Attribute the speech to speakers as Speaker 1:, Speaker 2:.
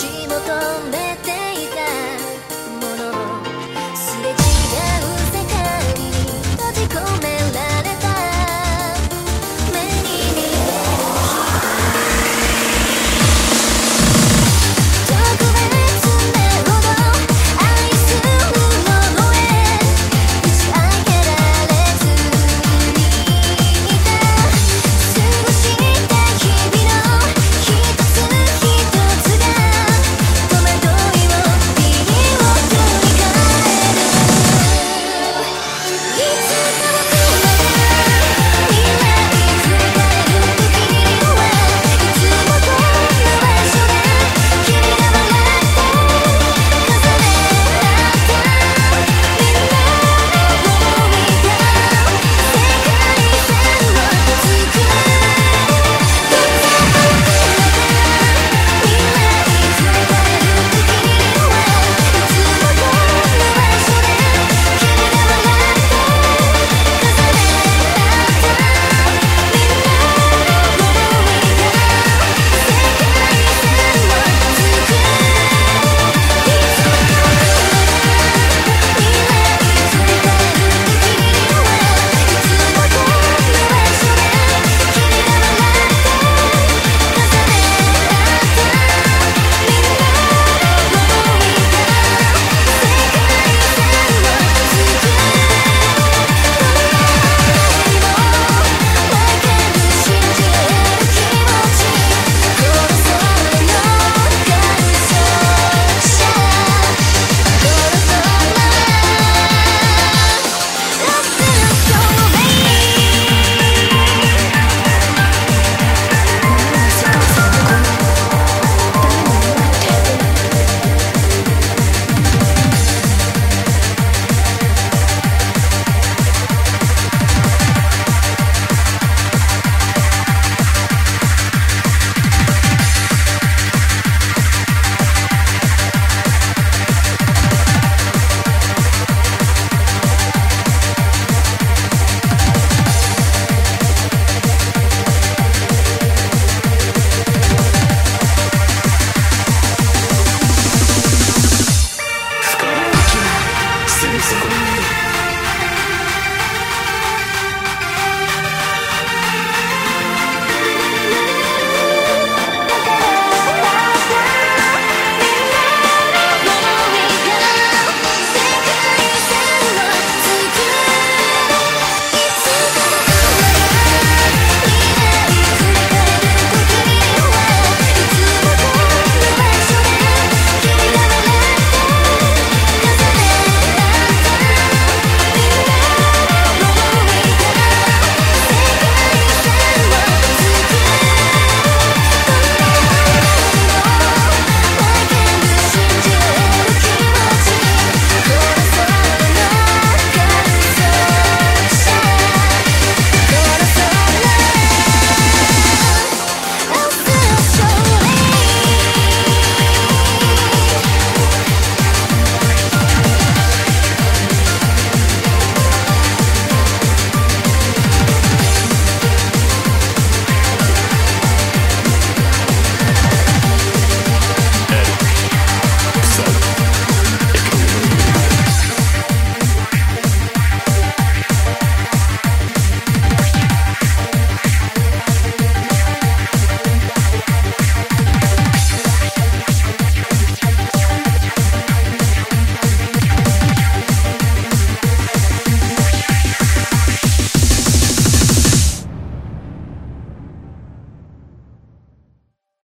Speaker 1: 足も止めて